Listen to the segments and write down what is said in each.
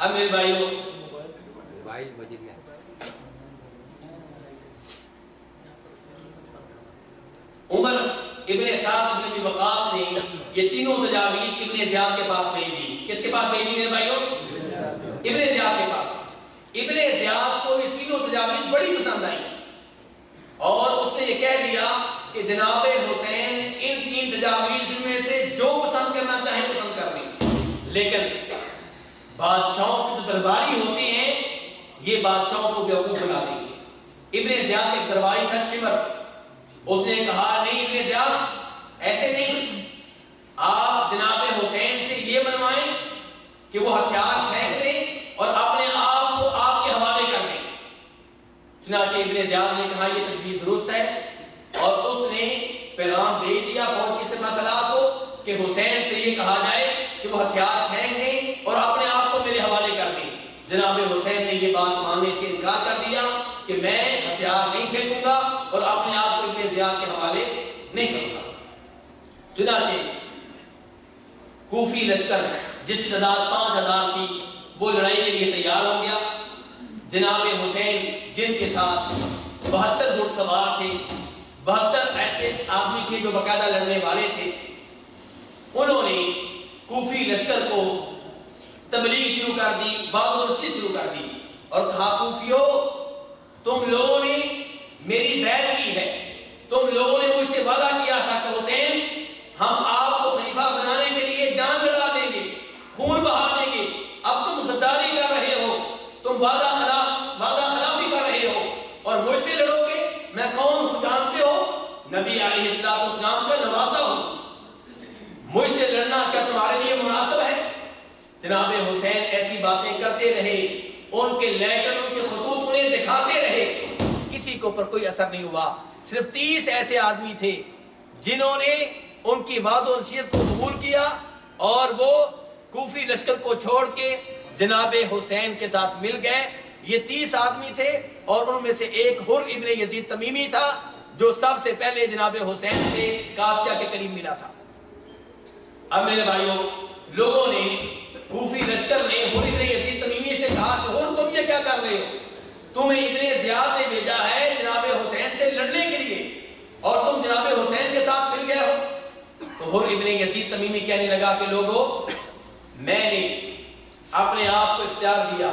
اب میرے بھائیوں موبائل مسجد میں عمر ابن سعد ابن ابی وقاص نے یہ تینوں تجاویز ابن زیاد کے پاس بھیج دی کس کے پاس بھیج دی میرے بھائیوں ابن زیاد کے پاس ابن زیاد کو یہ تینوں تجاویز بڑی پسند آئی اور اس نے یہ کہہ دیا کہ جناب حسین ان تین تجاویز میں سے جو پسند کرنا چاہیں پسند کر لیں لیکن بادشاہوں کے جو درباری ہوتے ہیں، یہ بادشاہوں کو بیوقوف بنا دیں ابن زیاد ایک درباری تھا، شمر۔ اس نے کہا، نہیں ابن زیاد، ایسے نہیں۔ آپ جناب حسین سے یہ بنوائیں کہ وہ ہتھیار پھینک دیں اور اپنے آپ کو آپ کے حوالے کر دیں۔ چنانچہ ابن زیاد نے کہا، یہ تدبیر درست ہے۔ اور اس نے پیغام بھیج دیا فوج کی سپہ سلاد کو کہ حسین سے یہ کہا جائے کہ وہ ہتھیار پھینک دیں اور اپنے آپ کو میرے حوالے کر دیں جناب حسین نے یہ بات ماننے سے انکار کر دیا کہ میں ہتھیار نہیں پھینکوں گا اور اپنے آپ کو ابن زیاد کے حوالے نہیں کروں گا۔ چنانچہ کوفی لشکر جس تعداد پانچ ہزار تھی وہ لڑائی کے لیے تیار ہو گیا۔ جناب حسین جن کے ساتھ بہتر گھڑ سوار تھے، بہتر ایسے آدمی تھے جو باقاعدہ لڑنے والے تھے، انہوں نے کوفی لشکر کو تبلیغ شروع کر دی بات و شروع کر دی۔ اور کہا کوفیو تم لوگوں نے میری بیعت کی ہے۔ تم لوگوں نے مجھ سے وعدہ کیا تھا کہ حسین، ہم آپ کو خلیفہ بنانے کے لیے جان لڑا دیں گے خون بہا دیں گے اب تم غداری کر رہے ہو تم وعدہ خلاف وعدہ خلافی کر رہے ہو اور مجھ سے لڑو گے میں کون ہوں جانتے ہو نبی علیہ السلام اسلام کا نواسا ہوں مجھ سے لڑنا کیا تمہارے لیے مناسب ہے جناب حسین ایسی باتیں کرتے رہے، ان کے لیٹر کے خطوط انہیں دکھاتے رہے۔ کسی کو پر کوئی اثر نہیں ہوا، صرف تیس ایسے آدمی تھے جنہوں نے ان کی وعد و نصیحت کو قبول کیا اور وہ کوفی لشکر کو چھوڑ کے جناب حسین کے ساتھ مل گئے۔ یہ تیس آدمی تھے اور ان میں سے ایک حر ابن یزید تمیمی تھا، جو سب سے پہلے جناب حسین سے کاسیا کے قریب ملا تھا۔ اب میرے بھائیوں، لوگوں نے کوفی لشکر نے حر ابن یزید تمیمی سے کہا کہ حر تم یہ کیا کر رہے ہو؟ تمہیں ابن زیاد نے بھیجا ہے جناب حسین سے لڑنے کے لیے۔ اور تم جناب حسین کے ساتھ مل گئے ہو۔ تو حر ابن یزید تمیمی کہنے لگا کہ لوگوں میں نے اپنے آپ کو اختیار دیا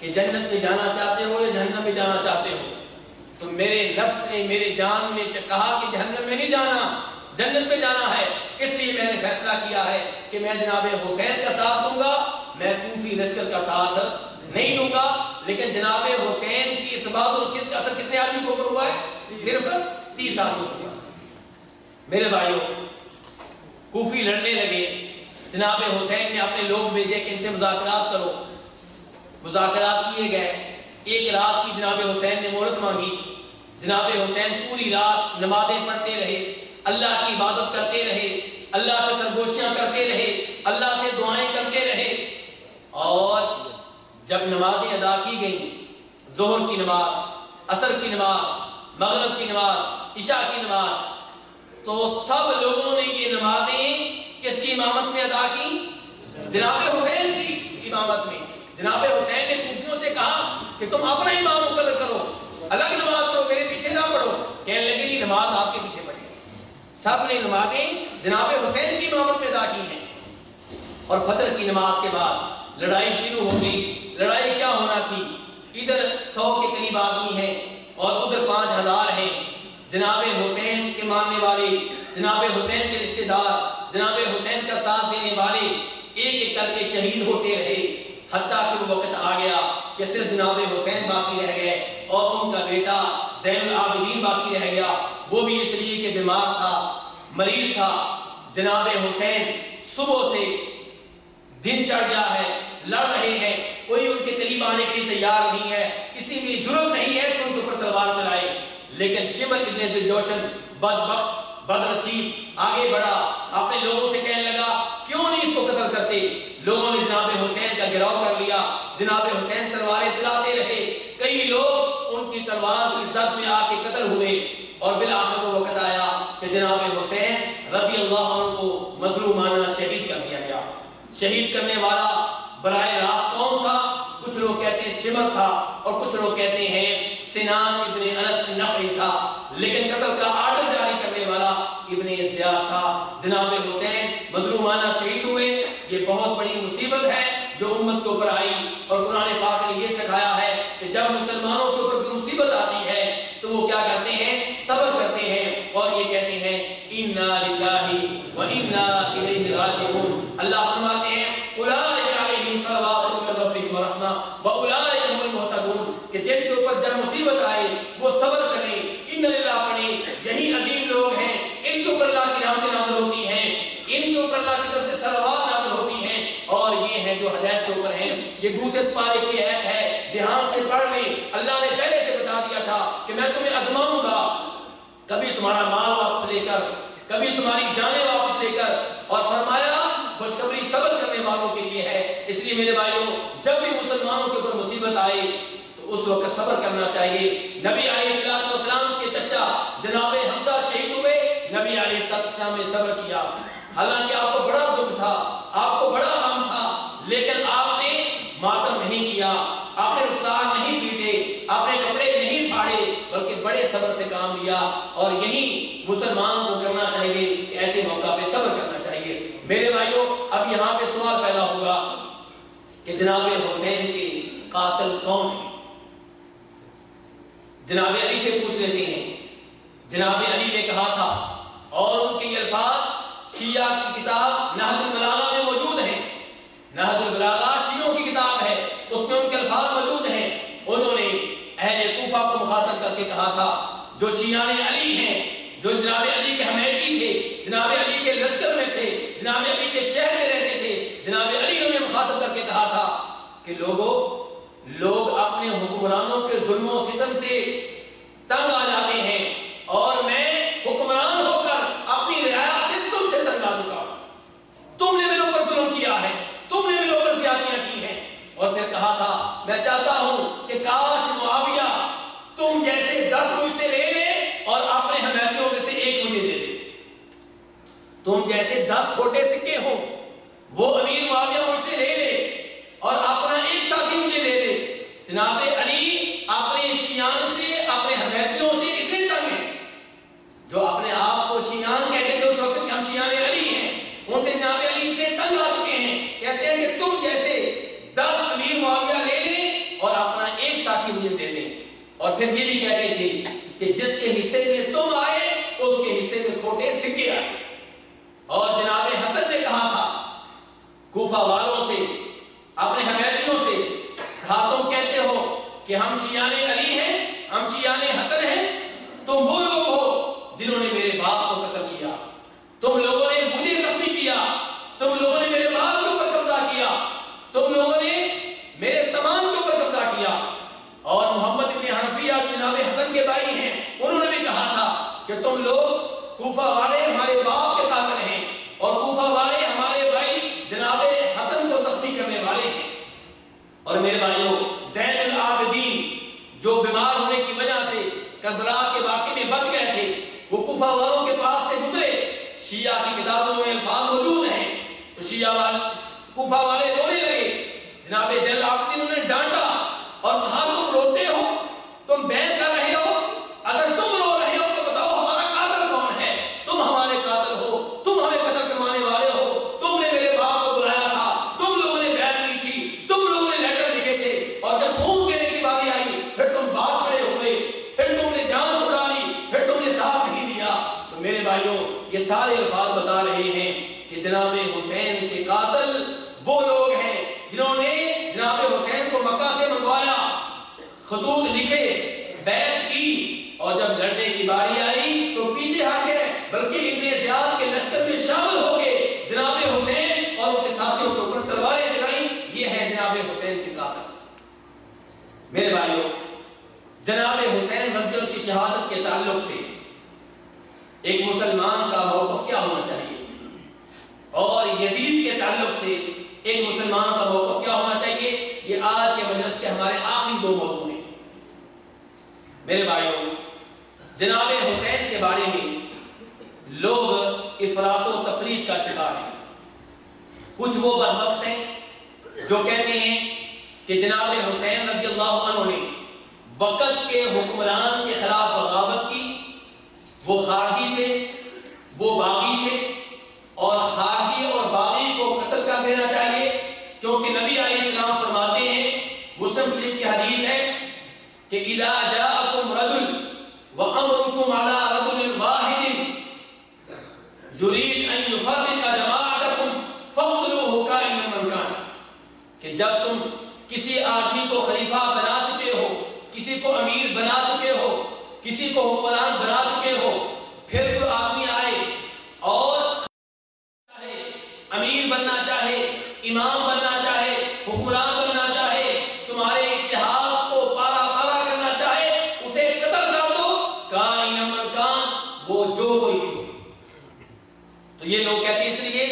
کہ جنت میں جانا چاہتے ہو یا جہنم میں جانا چاہتے ہو۔ تو میرے نفس نے، میرے جان نے کہا کہ جہنم میں نہیں جانا۔ جنت میں جانا ہے۔ اس لیے میں نے فیصلہ کیا ہے کہ میں جناب حسین کا ساتھ دوں گا، میں کوفی لشکر کا ساتھ نہیں دوں گا۔ لیکن جناب حسین کی اس بات اور چیز کا اثر کتنے آدمی کو اوپر ہوا ہے؟ صرف تیس آدمی کو۔ میرے بھائیوں، کوفی لڑنے لگے۔ جناب حسین نے اپنے لوگ بھیجے کہ ان سے مذاکرات کرو۔ مذاکرات کیے گئے۔ ایک رات کی جناب حسین نے مہرت مانگی۔ جناب حسین پوری رات نمازیں پڑھتے رہے۔ اللہ کی عبادت کرتے رہے، اللہ سے سرگوشیاں کرتے رہے، اللہ سے دعائیں کرتے رہے۔ اور جب نمازیں ادا کی گئیں، ظہر کی نماز، عصر کی نماز، مغرب کی نماز، عشاء کی نماز، تو سب لوگوں نے یہ نمازیں کس کی امامت میں ادا کی؟ جناب حسین کی امامت میں۔ جناب حسین نے کوفیوں سے کہا کہ تم اپنا امام مقرر کرو، الگ نماز پڑھو میرے پیچھے نہ پڑھو کہنے لگے نہیں نماز آپ کے پیچھے پڑھے سب نے نمازیں جناب حسین کی امامت میں ادا کی ہیں۔ اور فجر کی نماز کے بعد لڑائی شروع ہو گئی۔ لڑائی کیا ہونا تھی؟ ادھر سو کے قریب آدمی ہیں اور ادھر پانچ ہزار ہیں۔ جناب حسین کے ماننے والے، جناب حسین کے رشتہ دار، جناب حسین کا ساتھ دینے والے ایک ایک کر کے شہید ہوتے رہے۔ حتیٰ کہ وہ وقت آ گیا کہ صرف جناب حسین باقی رہ گئے اور ان کا بیٹا زین العابدین باقی رہ گیا۔ وہ بھی اس لیے بیمار تھا، مریض تھا۔ جناب حسین، صبح سے دن چڑھ گیا ہے، لڑ رہے ہیں۔ کوئی ان کے قریب آنے کے لیے تیار نہیں ہے۔ کسی بھی ضرورت نہیں ہے کہ ان کے اوپر تلوار چلائے۔ لیکن شمر ابن جوشن بد وقت بد نصیب آگے بڑھا۔ اپنے لوگوں سے کہنے لگا، کیوں نہیں اس کو قتل کرتے؟ لوگوں نے جناب حسین کا گراؤ کر لیا۔ جناب حسین تلواریں چلاتے رہے۔ کئی لوگ ان کی تلوار کی زد میں آ کے قتل ہوئے اور بالآخر وہ وقت آیا۔ جناب حسین رضی اللہ عنہ کو مظلومانہ شہید کر دیا گیا۔ شہید کرنے والا براہ راست کون تھا، کچھ لوگ کہتے ہیں شمر تھا اور کچھ لوگ کہتے ہیں سنان ابن انس نخری تھا۔ لیکن قتل کا آرڈر جاری کرنے والا ابن زیاد تھا۔ جناب حسین مظلومانہ شہید ہوئے۔ یہ بہت بڑی مصیبت ہے جو امت کے اوپر آئی اور قرآن پاک نے یہ سکھایا ہے کہ جب مسلمانوں کے اوپر کوئی مصیبت آتی ہے تو وہ کیا کرتے ہیں صبر کرتے ہیں اور یہ کہتے ہیں انا للہ و انا الیہ راجعون اللہ فرماتے ہیں اولئک علیہم صلوات من ربهم ورحمہ واولئک هم المهتدون کہ جن کے اوپر جب مصیبت آئے وہ صبر کریں ان للہ پڑھیں یہی عظیم لوگ ہیں ان کے اوپر اللہ کی رحمتیں نازل ہوتی ہیں ان کے اوپر اللہ کی طرف سے صلوات نازل ہوتی ہیں اور یہ ہیں جو ہدایت کے اوپر ہیں یہ دوسرے سپارے کی ایت ہے دھیان سے پڑھ لیں اللہ نے پہلے سے بتا دیا تھا کہ میں تمہیں ازماؤں گا کبھی تمہارا مال واپس لے کر، کبھی تمہاری جانیں واپس لے کر، اور فرمایا، خوشخبری صبر کرنے والوں کے لیے ہے۔ اس لیے میرے بھائیوں جب بھی مسلمانوں کے اوپر مصیبت آئے، تو اس وقت صبر کرنا چاہیے۔ نبی علیہ السلام والسلام کے چچا جناب حمزہ شہید ہوئے۔ نبی علیہ السلام نے صبر کیا۔ حالانکہ آپ کو بڑا دکھ تھا آپ کو بڑا غم تھا لیکن آپ نے ماتم نہیں کیا آپ نے رخسار نہیں پیٹے آپ نے کپڑے نہیں پھاڑے بلکہ بڑے صبر سے کام لیا اور یہی مسلمان کو کرنا چاہیے کہ ایسے موقع پہ صبر کرنا چاہیے۔ میرے بھائیوں اب یہاں پہ سوال پیدا ہوگا کہ جناب حسین کے قاتل کون ہیں؟ جناب علی سے پوچھ لیتے ہیں۔ جناب علی نے کہا تھا، اور ان کے الفاظ شیعہ کی کتاب نہج البلاغہ میں موجود ہیں۔ نہج البلاغہ شیعوں کی کتاب ہے، اس میں ان کے الفاظ موجود ہیں۔ انہوں نے اہل کوفہ کو مخاطب کر کے کہا تھا جو شیان علی ہیں، جو جناب علی کے حمیتی تھے، جناب علی کے لشکر میں تھے، جناب علی کے شہر میں رہتے تھے، جناب علی نے مخاطب کر کے کہا تھا کہ لوگوں لوگ اپنے حکمرانوں کے ظلم و ستم سے تنگ آ جاتے ہیں اور میں حکمران ہو کر اپنی رعایا سے تم سے تنگ آ چکا ہوں تم نے میرے اوپر ظلم کیا ہے تم نے میرے اوپر زیادتیاں کی ہیں اور پھر کہا تھا میں چاہتا ہوں کہ کاش معاویہ تم جیسے دس مجھ سے لے لے اور اپنے حمیتیوں میں سے ایک مجھے دے دے تم جیسے دس کھوٹے سکے ہوں وہ امیر معاویہ مجھ سے لے لے اور اپنا ایک ساتھی مجھے دے دے جناب علی اپنے شیان سے اپنے حمیتیوں سے اتنے تنگ ہیں جو اپنے آپ کو شیان کہتے تھے اس وقت کہ ہم شیان علی ہیں ان سے جناب علی اتنے تنگ آ چکے ہیں کہتے ہیں کہ تم جیسے دس امیر معاویہ لے لیں اور اپنا ایک ساتھی مجھے دے دیں اور پھر یہ بھی کہتے تھے کہ جس کے حصے میں تم آئے اس کے حصے میں کھوٹے سکے آئے اور جناب حسن نے کہا تھا کوفہ والوں سے، اپنے حمیدیوں سے ہاتھوں کہتے ہو کہ ہم شیان علی ہیں، ہم شیان حسن ہیں تم وہ لوگ ہو جنہوں نے میرے باپ کو قتل کیا تم لوگوں نے مجھے زخمی کیا تم لوگوں نے میرے باپ کے اوپر قبضہ کیا تم لوگوں نے میرے سامان کے اوپر قبضہ کیا اور محمد ابن حنفیہ جناب حسن کے بھائی ہیں انہوں نے بھی کہا تھا کہ تم لوگ کوفہ والے ہمارے باپ کے قاتل ہیں اور کوفہ والے ہمارے بھائی جناب حسن کو زخمی کرنے والے ہیں اور میرے بھائیوں زین العابدین جو بیمار ہونے کی وجہ سے کربلا کے واقعے میں بچ گئے تھے وہ کوفہ والوں کے پاس سے گزرے شیعہ کی کتابوں میں الفاظ موجود ہیں تو شیعہ والے کوفہ والے رونے لگے جناب زین العابدین انہوں نے ڈانٹا اور کہا تم روتے ہو تم بیان کر رہے ہو اگر تم رو رہے ہو تو بتاؤ ہمارا قاتل کون ہے تم ہمارے قاتل ہو تم ہمیں قتل کروانے والے ہو تم نے میرے باپ کو بلایا تھا تم لوگوں نے بیعت کی تھی تم لوگوں نے لیٹر لکھے تھے اور جب خون دینے کی باری آئی پھر تم بات کھڑے ہوئے پھر تم نے جان چھڑا لی پھر تم نے ساتھ نہیں دیا تو میرے بھائیوں یہ سارے الفاظ بتا رہے ہیں کہ جناب حسین کے قاتل وہ لوگ ہیں جنہوں نے جناب حسین کو مکہ سے منگوایا خطوط لکھے بیعت کی اور جب لڑنے کی باری آئی تو پیچھے ہٹ گئے بلکہ ابن زیاد کے لشکر میں شامل ہو گئے جناب حسین اور ان کے ساتھیوں کے اوپر تلواریں چلائیں یہ ہے جناب حسین کے قاتل میرے بھائیوں جناب حسین رضی اللہ کی شہادت کے تعلق سے ایک مسلمان کا موقف کیا ہونا چاہیے اور یزید کے تعلق سے ایک مسلمان کا موقف کیا ہونا چاہیے یہ آج کے مجلس کے ہمارے آخری دو موضوع ہیں۔ میرے بھائیوں، جناب حسین کے بارے میں لوگ افراد و تفریق کا شکار ہیں۔ کچھ وہ بدبخت ہیں جو کہتے ہیں کہ جناب حسین رضی اللہ عنہ نے وقت کے حکمران کے خلاف بغاوت کی، وہ خارجی تھے، وہ باغی تھے اور خارجی اور باغی کو قتل کر دینا چاہیے کیونکہ نبی علیہ السلام فرماتے ہیں مسلم شریف کی حدیث ہے کہ اذا جاءکم رجل وامرکم علی رجل واحد یرید ان یفرق جماعتکم فقتلوه کائن من کان کہ جب تم کسی آدمی کو خلیفہ بنا چکے ہو، کسی کو امیر بنا چکے ہو، کسی کو حکمران بنا چکے ہو پھر کوئی آدمی آئے اور چاہے امیر بننا چاہے امام بننا چاہے حکمران بننا چاہے تمہارے اتحاد کو پارا پارا کرنا چاہے اسے قتل کر دو کائن من کان وہ جو کوئی بھی ہو تو یہ لوگ کہتے ہیں اس لیے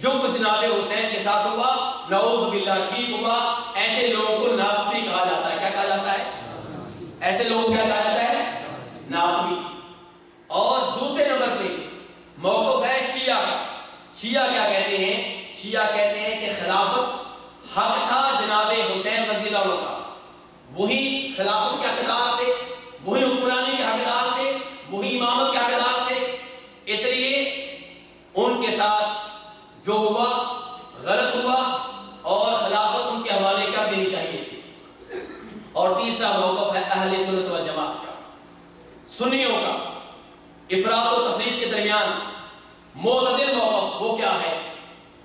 جو کچھ جناب حسین کے ساتھ ہوا نعوذ باللہ ٹھیک ہوا ایسے لوگوں کو ناسبی کہا جاتا ہے کیا کہا جاتا ہے ایسے لوگوں کو کیا کہا جاتا ہے ناسبی اور دوسرے نمبر پہ موقف ہے شیعہ کا شیعہ کیا کہتے ہیں شیعہ کہتے ہیں کہ خلافت حق تھا جناب حسین رضی اللہ عنہ کا وہی خلافت کے حقدار تھے وہی حکمرانی کے حقدار تھے وہی امامت کے حقدار تھے اس لیے ان کے ساتھ جو ہوا غلط ہوا اور خلافت ان کے حوالے کر دینی چاہیے تھی اور تیسرا موقف ہے اہل سنت والجماعت کا، سنیوں کا۔ افراد و تفریق کے درمیان معتدل موقف وہ کیا ہے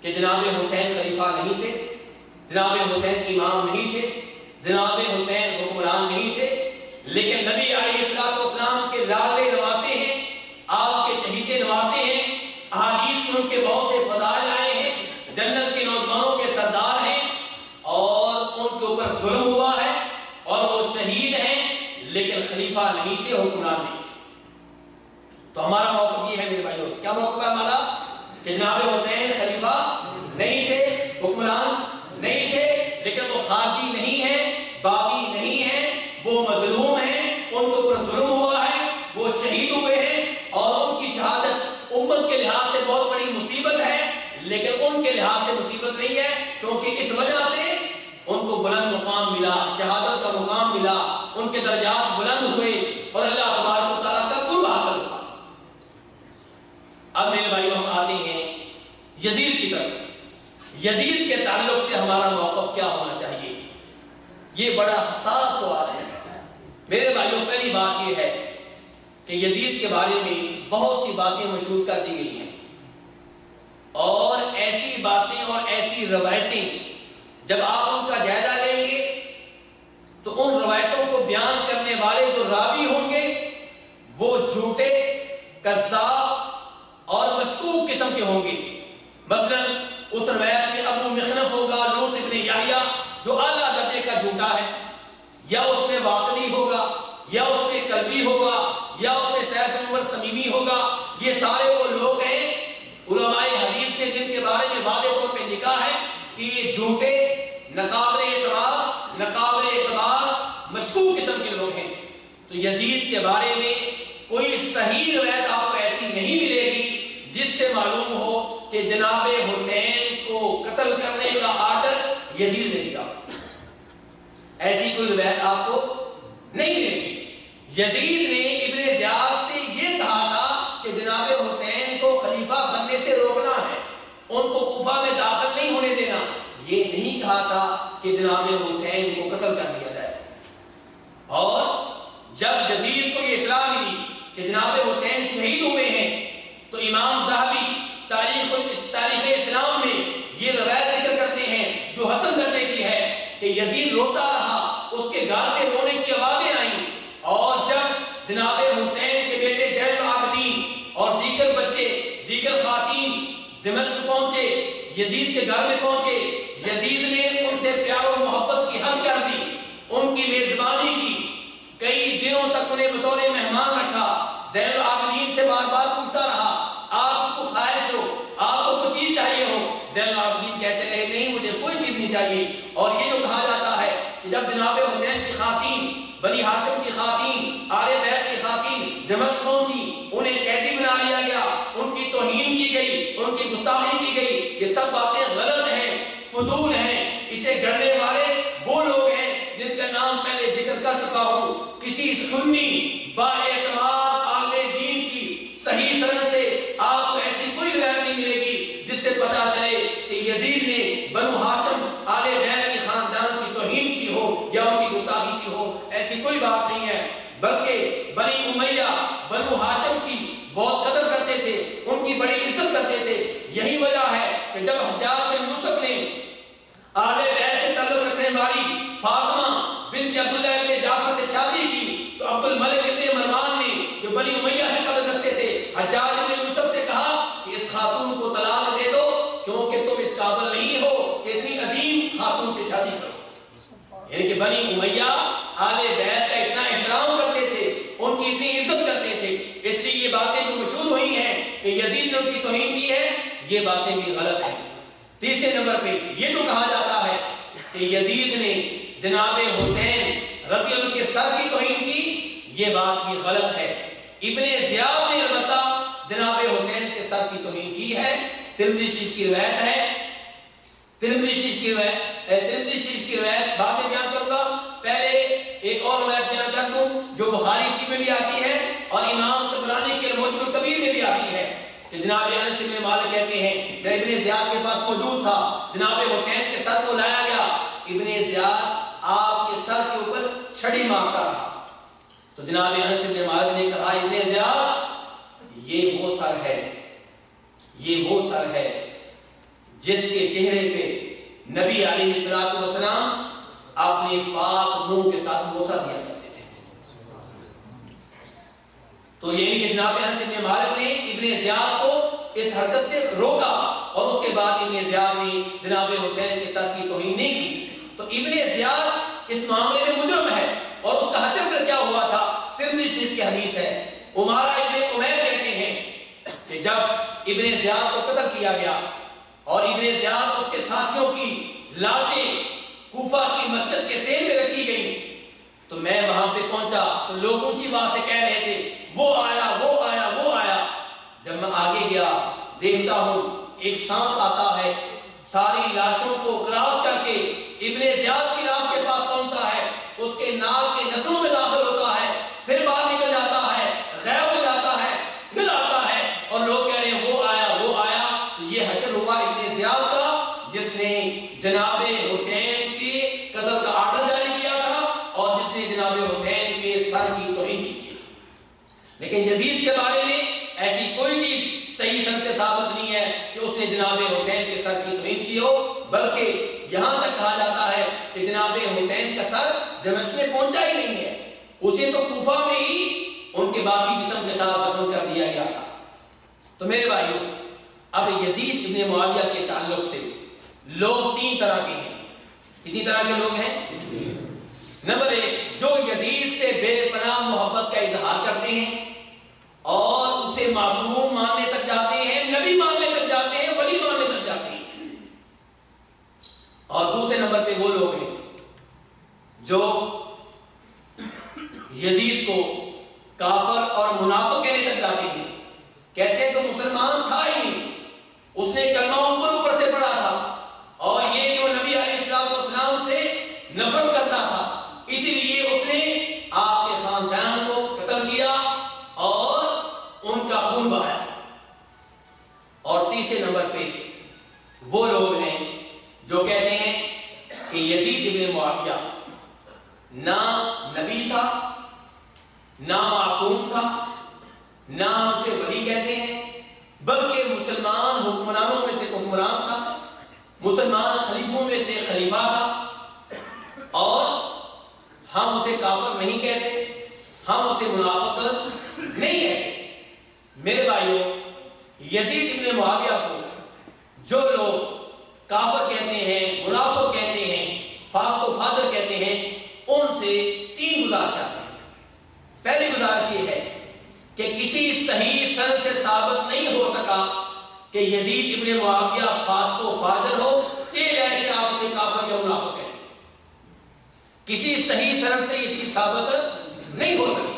کہ جناب حسین خلیفہ نہیں تھے، جناب حسین امام نہیں تھے، جناب حسین حکمران نہیں تھے، لیکن نبی علیہ السلام والسلام کے لالے نواسے ہیں آپ کے چہیتے نواسے ہیں، احادیث میں ان کے بہت خلیفہ نہیں تھے، حکمران نہیں تھے۔ تو ہمارا موقف یہ ہے میرے بھائیوں، کیا موقف ہے ہمارا؟ کہ جناب حسین خلیفہ نہیں تھے، حکمران نہیں تھے، لیکن وہ خارجی نہیں ہے باغی نہیں ہے وہ مظلوم ہیں، ان کے اوپر ظلم ہوا ہے، وہ شہید ہوئے ہیں، اور ان کی شہادت امت کے لحاظ سے بہت بڑی مصیبت ہے، لیکن ان کے لحاظ سے مصیبت نہیں ہے، کیونکہ اس وجہ سے ان کو بلند مقام ملا، شہادت کا مقام ملا۔ ان کے درجات بلند ہوئے اور اللہ تبارک و تعالیٰ کا قرب حاصل ہوا۔ اب میرے بھائیوں ہم آتے ہیں یزید کی طرف۔ یزید کے تعلق سے ہمارا موقف کیا ہونا چاہیے؟ یہ بڑا حساس سوال ہے۔ میرے بھائیوں پہلی بات یہ ہے کہ یزید کے بارے میں بہت سی باتیں مشہور کر دی گئی ہیں۔ اور ایسی باتیں اور ایسی روایتیں جب آپ ان کا جائزہ لیں گے تو ان روایتوں کو بیان کرنے والے جو راوی ہوں گے، وہ جھوٹے قذاب اور مشکوک قسم کے ہوں گے۔ مثلا اس روایت میں ابو مخنف ہوگا لوت ابن یحییٰ، جو اعلیٰ درجے کا جھوٹا ہے، یا اس میں واقعی ہوگا، یا اس میں قلبی ہوگا یا اس میں سید بن عمر تمیمی ہوگا یہ سارے وہ لوگ ہیں علماء حدیث نے جن کے بارے میں واضح طور پہ لکھا ہے کہ یہ جھوٹے نقابل اعتبار نقابل اعتبار مشکوک قسم کے لوگ ہیں تو یزید کے بارے میں کوئی صحیح روایت آپ کو ایسی نہیں ملے گی جس سے معلوم ہو کہ جناب حسین کو قتل کرنے کا آرڈر یزید نے دیا ایسی کوئی روایت آپ کو نہیں ملے گی یزید نے ابن زیاد سے یہ کہا تھا کہ جناب حسین کو خلیفہ بننے سے روکنا ہے ان کو کوفہ میں داخل نہیں ہونے دینا یہ نہیں کہا تھا کہ جناب حسین کو قتل کر دیا جائے اور جب جزیر کو یہ اطلاع ملی کہ جناب حسین شہید ہوئے ہیں تو امام صاحبی تاریخ تاریخ اسلام میں یہ روایت ذکر کرتے ہیں جو حسن درجے کی ہے کہ یزید روتا رہا اس کے گھر سے رونے کی آوازیں آئیں اور جب جناب حسین کے بیٹے زین العابدین اور دیگر بچے دیگر خواتین دمشق پہنچے یزید کے گھر میں پہنچے یزید نے ان سے پیار و محبت کی حد کر دی، ان کی میزبانی کی۔ کئی دنوں تک انہیں بطور مہمان رکھا، زین العابدین سے بار بار پوچھتا رہا آپ کو خواہش ہو آپ کو کچھ چیز چاہیے ہو زین العابدین کہتے رہے نہیں مجھے کوئی چیز نہیں چاہیے اور یہ جو کہا جاتا ہے کہ جب جناب حسین کی خواتین بنی ہاشم کی خواتین آل بیت کی خواتین دمشق پہنچی انہیں قیدی بنا لیا گیا ان کی توہین کی گئی ان کی گستاخی کی گئی یہ سب باتیں غلط ہیں فضول ہیں اسے گڑنے والے وہ لوگ ہیں جن کا نام پہلے ذکر ہوں کسی سنی با اعتماد عالم دین کی صحیح سرد سے آپ کو ایسی کوئی روایت نہیں ملے گی جس سے پتا چلے کہ یزید نے بنو ہاشم آل بیت کے خاندان کی توہین کی ہو یا ان کی گساہی کی ہو ایسی کوئی بات نہیں ہے بلکہ بنی امیہ بنو ہاشم کی بہت قدر کرتے تھے ان کی بڑی عزت کرتے تھے یہی وجہ ہے کہ جب حجاج بن یوسف نے آل بیت سے تعلق رکھنے والی فاطمہ بنت عبداللہ ابن جعفر سے شادی کی تو عبد الملک ابن مروان نے جو بنی امیہ سے تعلق رکھتے تھے حجاج بن یوسف سے کہا کہ اس خاتون کو طلاق دے دو کیونکہ تم اس قابل نہیں ہو کہ اتنی عظیم خاتون سے شادی کرو یعنی کہ بنی امیہ آل بیت کا اتنا احترام کرتے تھے ان کی اتنی عزت کرتے تھے اس لیے یہ باتیں جو مشہور ہوئی ہیں کہ یزید نے ان کی توہین کی ہے یہ باتیں بھی غلط ہیں تیسرے نمبر پہ یہ جو کہا جاتا ہے کہ یزید نے جناب حسین رضی اللہ کے سر کی توہین کی، یہ بات بھی غلط ہے۔ ابن زیاد نے البتہ جناب حسین کے سر کی توہین کی ہے۔ ترمذی شریف کی روایت ہے۔ ترمذی شریف کی روایت، ترمذی شریف کی روایت بعد میں بیان کروں گا پہلے ایک اور روایت بیان کر دوں جو بخاری شریف میں بھی آتی ہے اور امام طبرانی کے موجب الکبیر میں بھی آتی ہے کہ جناب انس بن مالک کہتے ہیں، میں ابن زیاد کے پاس موجود تھا۔ جناب حسین کے سر کو لایا گیا۔ ابن زیاد آپ کے سر کے اوپر چھڑی مارتا رہا۔ تو جناب انس بن مالک نے کہا، ابن زیاد، یہ وہ سر ہے۔ یہ وہ سر ہے جس کے چہرے پہ نبی علیہ الصلوۃ والسلام اپنے پاک منہ کے ساتھ موسا دیا کرتے تھے تو یعنی کہ جناب انس بن مالک نے ابن زیاد کو اس حرکت سے روکا اور اس کے بعد ابن زیاد نے جناب حسین کے ساتھ کی توہین نہیں کی۔ تو ابن زیاد اس معاملے میں مجرم ہے اور اس کا حشر کر کیا ہوا تھا؟ ترمذی شریف کی حدیث ہے۔ عمارہ ابن عمیر کہتے ہیں کہ جب ابن زیاد کو قتل کیا گیا اور ابن زیاد اس کے ساتھیوں کی لاشیں کوفہ کی مسجد کے سین میں رکھی گئی تو میں وہاں پہ پہنچا تو لوگ اونچی بات سے کہہ رہے تھے وہ آیا وہ آیا وہ آیا۔ جب میں آگے گیا، دیکھتا ہوں، ایک سانپ آتا ہے، ساری لاشوں کو کراس کر کے، ابن زیاد کی لاش کے پاس پہنچتا ہے اس کے ناک کے نتنوں میں داخل ہوتا ہے پھر باہر نکل جاتا ہے غیب ہو جاتا ہے پھر آتا ہے اور لوگ کہہ رہے ہیں وہ آیا وہ آیا تو یہ حشر ہوا ابن زیاد کا جس نے جناب حسین کے قتل کا آرڈر جاری کیا تھا اور جس نے جناب حسین کے سر کی توہین کی تھی لیکن یزید کے بارے میں ایسی کوئی چیز صحیح سن سے ثابت نہیں ہے کہ اس نے جناب حسین کے سر کی توہین کی ہو بلکہ یہاں تک کہا جاتا ہے کہ جناب حسین کا سر دمشق میں پہنچا ہی نہیں ہے۔ اسے تو کوفہ میں ہی ان کے باقی جسم کے ساتھ دفن کر دیا گیا تھا۔ تو میرے بھائیوں اب یزید ابن معاویہ کے تعلق سے لوگ تین طرح کے ہیں۔ کتنی طرح کے لوگ ہیں؟ نمبر ایک جو یزید سے بے پناہ محبت کا اظہار کرتے ہیں اور اسے معصوم ماننے تک جاتے ہیں، نبی ماننے تک جاتے ہیں، ولی ماننے تک جاتے ہیں۔ اور دوسرے نمبر پہ وہ لوگ ہیں جو یزید کو کافر اور منافق کہنے تک جاتے ہیں کہتے ہیں تو مسلمان تھا ہی نہیں اس نے کلمہ اوپر اوپر سے پڑھا تھا اور یہ کہ وہ نبی علیہ السلام والسلام سے نفرت کرتا تھا اسی لیے اس نے آپ کے خاندان کو قتل کیا اور ان کا خون بہایا اور تیسرے نمبر پہ وہ لوگ ہیں جو کہتے ہیں کہ یزید ابن معاویہ نہ نبی تھا نہ معصوم تھا نہ اسے ولی کہتے ہیں بلکہ مسلمان حکمرانوں میں سے حکمران تھا مسلمان خلیفوں میں سے خلیفہ تھا اور ہم اسے کافر نہیں کہتے ہم اسے منافق نہیں کہتے میرے بھائیوں یزید ابن معاویہ کو جو لوگ کافر کہتے ہیں، منافق کہتے ہیں فاسق و فادر کہتے ہیں، ان سے تین گزارشات ہیں پہلی گزارش یہ ہے کہ کسی صحیح سن سے ثابت نہیں ہو سکا کہ یزید ابن معاویہ فاسق و فاجر ہو چاہے جائے کہ آپ اسے کافر یا منافق کہیں کسی صحیح سن سے یہ چیز ثابت نہیں ہو سکی۔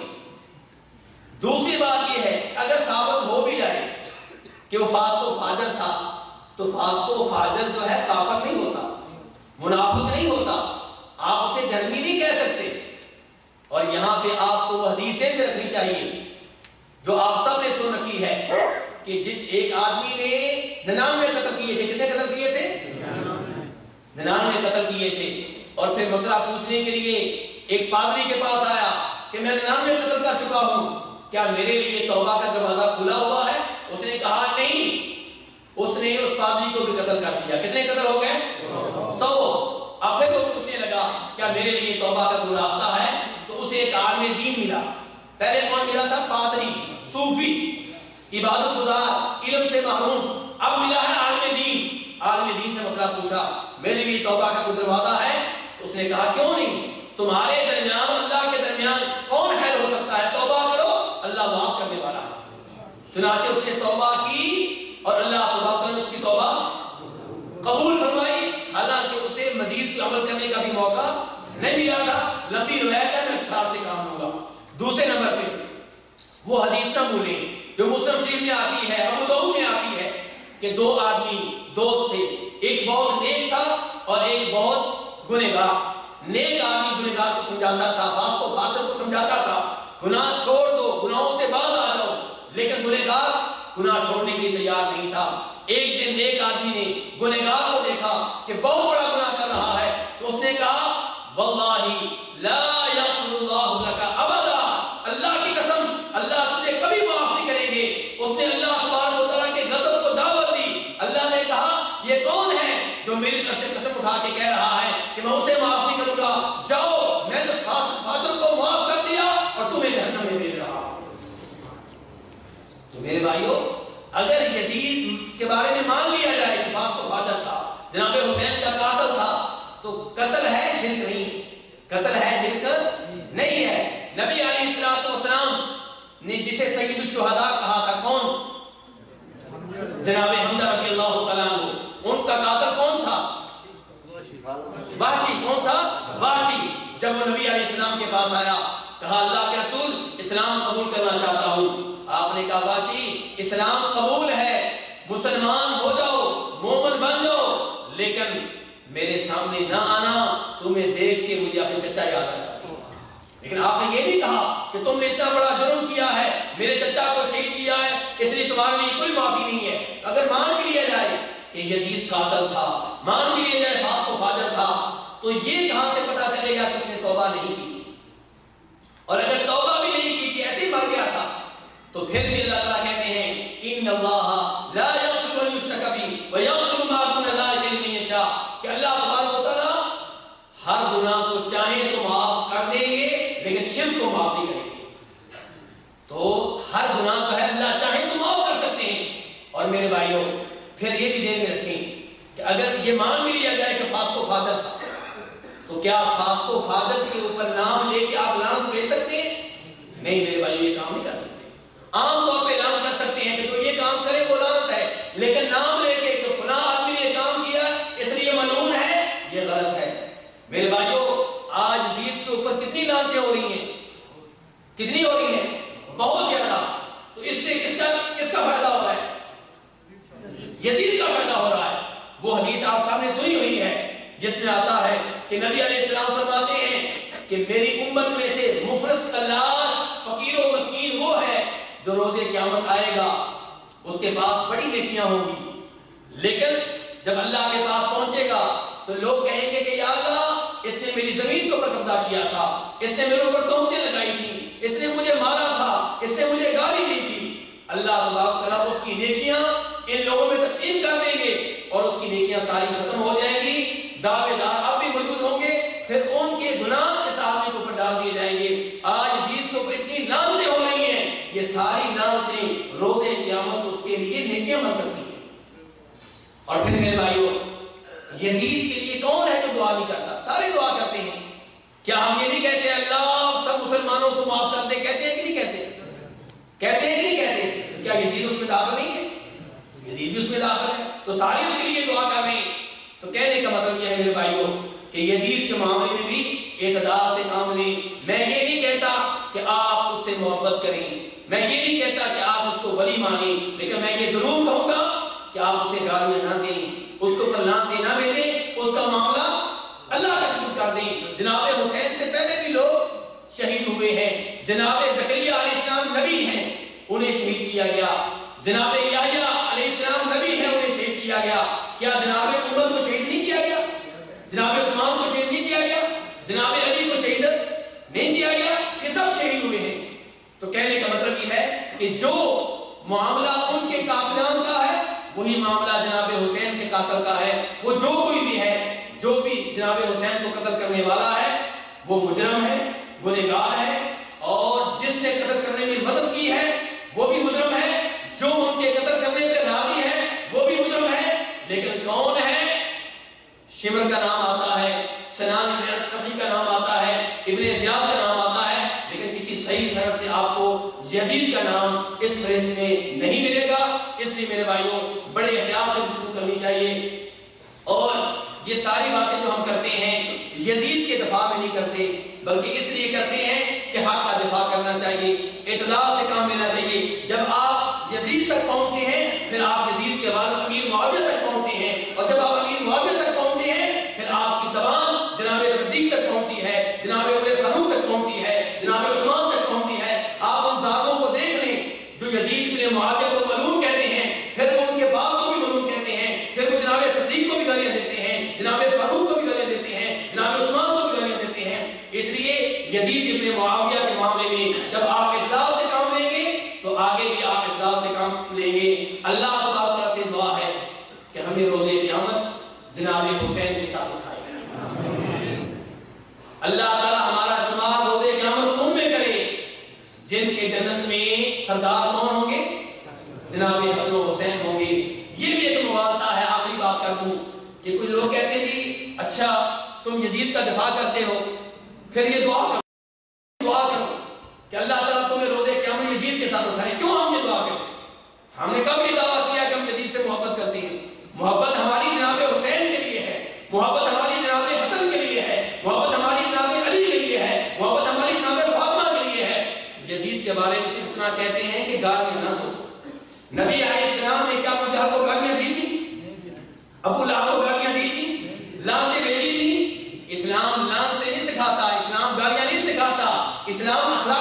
دوسری بات یہ ہے، اگر ثابت ہو بھی جائے کہ وہ فاسق و فاجر تھا، تو فاسق و فاجر جو ہے کافر نہیں ہوتا، منافق نہیں ہوتا، آپ اسے جنمی نہیں کہہ سکتے۔ اور یہاں پہ آپ کو وہ حدیثیں بھی رکھنی چاہیے، جو آپ سب نے سن رکھی ہے کہ جن ایک آدمی نے ننانوے قتل کیے تھے، کتنے قتل کیے تھے؟ ننانوے قتل کیے تھے۔ اور پھر مسئلہ پوچھنے کے لیے ایک پادری کے پاس آیا کہ میں ننانوے قتل کر چکا ہوں۔ کیا میرے لیے توبہ کا دروازہ کھلا ہوا ہے؟ اس نے کہا، نہیں. اس نے اس پادری کو بھی قتل کر دیا۔ کتنے قتل ہو گئے؟ سو۔ اب پھر وہ پوچھنے لگا، کیا میرے لیے توبہ کا کوئی راستہ ہے؟ تو اسے ایک عالم دین ملا۔ پہلے کون ملا تھا؟ پادری، صوفی۔ عبادت گزار، علم سے محروم۔ اب ملا ہے عالم دین۔ عالم دین سے مسئلہ پوچھا، میرے لیے توبہ کا کوئی دروازہ ہے؟ تو اس نے کہا، کیوں نہیں؟ تمہارے درمیان اللہ کے درمیان کون خیر ہو سکتا ہے توبہ کرو اللہ معاف کرنے والا ہے چنانچہ اس نے توبہ کی اور اللہ تبارک نے اس کی توبہ قبول فرمائی۔ حالانکہ اسے مزید عمل کرنے کا بھی موقع نہیں ملا تھا۔ لمبی روایت ہے، میں اختصار سے کام لوں گا۔ دوسرے نمبر پہ وہ حدیث نہ بھولیں۔ جو مسلم شریف میں آتی ہے، ابو دعو میں آتی ہے کہ دو آدمی دوست تھے۔ ایک بہت نیک تھا اور ایک بہت گنہگار۔ نیک آدمی گنہگار کو سمجھاتا تھا، فاس کو فادر کو سمجھاتا تھا۔ گناہ چھوڑ دو گناہوں سے بعد آ جاؤ لیکن گنہگار گناہ چھوڑنے کے لیے تیار نہیں تھا ایک دن نیک آدمی نے گنہگار کو دیکھا کہ بہت بڑا گناہ کر رہا ہے تو اس نے کہا واللہ لا یغفر اللہ لك ابدا اللہ کی قسم اللہ تجھے کبھی معاف نہیں کریں گے اس نے اللہ تبارک و تعالی کے غضب کو دعوت دی اللہ نے کہا یہ کون ہے جو میری طرف سے قسم اٹھا کے کہہ رہا ہے کہ میں اسے معاف نہیں کروں گا جاؤ میں تو فادر کو معاف کر دیا اور تمہیں جہنم میں بھیج رہا تو میرے بھائیوں اگر یزید کے بارے میں مان لیا جائے کہ باپ تو فادر تھا جناب حسین کا قاتل تھا تو قتل ہے شرک نہیں قتل ہے شرک نہیں ہے نبی علیہ الصلوۃ والسلام نے جسے سید الشہداء کہا تھا کون جناب حمزہ رضی اللہ تعالیٰ عنہ، ان کا قاتل کون تھا؟ وحشی، کون تھا؟ وحشی۔ جب وہ نبی علیہ السلام کے پاس آیا، کہا، اللہ کے رسول، اسلام قبول کرنا چاہتا ہوں۔ آپ نے کہا، وحشی، اسلام قبول ہے۔ مسلمان ہو جاؤ، مومن بن جاؤ۔ لیکن میرے سامنے نہ آنا، تمہیں دیکھ کے مجھے اپنے چچا یاد آ لیکن آپ نے یہ بھی کہا کہ تم نے اتنا بڑا جرم کیا ہے، میرے چچا کو اگر مان بھی لیا جائے کہ یزید قاتل تھا، مان بھی لیا جائے باپ کو فادر تھا، تو یہ کہاں سے پتا چلے گا کہ اس نے توبہ نہیں کی تھی؟ اور اگر توبہ بھی نہیں کی تھی، ایسے ہی مر گیا تھا، تو پھر بھی اللہ تعالیٰ کہتے ہیں، ان اللہ لا یغفر ان یشرک به ویغفر ما دون ذلك لمن یشاء. کہ اللہ تبارک و تعالیٰ ہر گناہ کو چاہے تو معاف کر دیں گے، لیکن شرک کو معاف نہیں کریں گے۔ تو ہر گناہ جو ہے اللہ چاہے تو معاف کر سکتے ہیں اور میرے بھائیوں، پھر یہ بھی ذہن میں رکھیں کہ اگر یہ مان بھی لیا جائے کہ فاس کو فادر تھا، تو کیا فاس کو فادر کے اوپر نام لے کے آپ لانت بھیج سکتے ہیں؟ نہیں میرے بھائیوں، یہ کام نہیں کر سکتے۔ عام طور پہ اعلان کر سکتے ہیں کہ جو یہ کام کرے وہ لانت ہے، لیکن نام لے کے کہ فلاں آدمی نے کام کیا، اس لیے ملعون ہے، یہ غلط ہے۔ میرے بھائیوں، آج زید کے اوپر کتنی لانتیں ہو رہی ہیں؟ کتنی ہو رہی ہیں؟ بہت زیادہ تو اس سے کس کا کس کا فائدہ ہو رہا ہے یزید کا فائدہ ہو رہا ہے وہ حدیث آپ سامنے سنی ہوئی ہے جس میں آتا ہے کہ نبی علیہ السلام فرماتے ہیں کہ میری امت میں سے مفرس تلاش فقیر و مسکین وہ ہے جو روز قیامت آئے گا۔ اس کے پاس بڑی نیکیاں ہوں گی۔ لیکن جب اللہ کے پاس پہنچے گا تو لوگ کہیں گے کہ یا اللہ، اس نے میری زمین کے اوپر قبضہ کیا تھا، اس نے میرے اوپر تہمتیں لگائی تھی اس نے مجھے مارا تھا، اس نے مجھے گالی دی تھی۔ اللہ تبارک تعالیٰ اس کی نیکیاں ان لوگوں میں تقسیم کر دیں گے اور اس کی نیکیاں ساری ختم ہو جائیں گی۔ دعوے دار اب بھی موجود ہوں گے پھر ان کے گناہ اس آدمی کے اوپر ڈال دیے جائیں گے آج زید کے اوپر اتنی لانتیں ہو رہی ہیں یہ ساری لانتیں روزے قیامت اس کے لیے نیکیاں بن سکتی ہیں اور پھر میرے بھائیوں یزید کے لیے کون ہے جو دعا نہیں کرتا؟ سارے دعا کرتے ہیں۔ کیا ہم یہ نہیں کہتے اللہ سب مسلمانوں کو معاف کر دے، کہتے ہیں کہ نہیں کہتے؟ کہتے ہیں کہ نہیں کہتے؟ کیا یزید اس میں داخل نہیں ہے؟ یزید بھی اس میں داخل ہے۔ تو سارے اس کے لیے دعا کر رہے ہیں۔ تو کہنے کا مطلب یہ ہے میرے بھائیوں کہ یزید کے معاملے میں بھی اعتدال سے کام لیں۔ میں یہ نہیں کہتا کہ آپ اس سے محبت کریں۔ میں یہ نہیں کہتا کہ آپ اس کو ولی مانیں۔ لیکن میں یہ ضرور کہوں گا کہ آپ اسے گالیاں نہ دیں؟ اس کو کلام دینا بھی دیں اس کا معاملہ اللہ کا سبت کر دیں۔ جناب حسین سے پہلے بھی لوگ شہید ہوئے ہیں۔ جناب زکریہ علیہ السلام نبی ہیں، انہیں شہید کیا گیا۔ جناب حسین کا ہے، وہ جو کوئی بھی ہے، جو بھی جناب حسین کو قتل کرنے والا ہے، وہ مجرم ہے، گنہگار ہے، اور جس نے قتل کرنے میں مدد کی ہے، وہ بھی مجرم ہے، جو ان کے قتل کرنے پہ راضی ہے، وہ بھی مجرم ہے، لیکن کون ہے؟ شمر کا نام آتا ہے، سنان ابن اسقفی کا نام آتا ہے، ابن زیاد کا نام آتا ہے، لیکن کسی صحیح سرد سے آپ کو یزید کا نام اس فہرست میں نہیں ملے گا۔ اس لیے میرے بھائیوں چاہیے اور یہ ساری باتیں جو ہم کرتے ہیں، یزید کے دفاع میں نہیں کرتے، بلکہ اس لیے کرتے ہیں کہ حق کا دفاع کرنا چاہیے اطلاع سے کام لینا چاہیے۔ جب آپ یزید تک پہنچتے ہیں، پھر آپ یزید اللہ تعالیٰ سے دعا ہے کہ ہمیں روز قیامت جناب حسین کے ساتھ اٹھائے۔ اللہ تعالیٰ ہمارا شمار روز قیامت ان میں کرے جن کے جنت میں سردار کون ہوں گے؟ جناب حسن و حسین ہوں گے۔ یہ بھی ایک مغالطہ ہے، آخری بات کر دوں کہ کوئی لوگ کہتے ہیں جی اچھا تم یزید کا دفاع کرتے ہو، پھر یہ دعا کرو دعا کرو کہ اللہ تعالیٰ تمہیں روز قیامت یزید کے ساتھ اٹھائے کیوں ہم یہ دعا کریں ہم نے کب یہ دعویٰ کیا کہ ہم یزید سے محبت کرتے ہیں محبت ہماری جناب حسین کے لیے ہے محبت ہماری جناب حسن کے لیے ہے محبت ہماری جناب علی کے لیے ہے محبت ہماری جناب فاطمہ کے لیے ہے یزید کے بارے میں صرف اتنا کہتے ہیں کہ گالیاں نہ دو نبی علیہ السلام نے کیا مجھے کو گالیاں دی تھی ابو لہب کو گالیاں دی تھی لانتے بھیجی تھی اسلام لانتے نہیں سکھاتا اسلام گالیاں نہیں سکھاتا اسلام اخلاق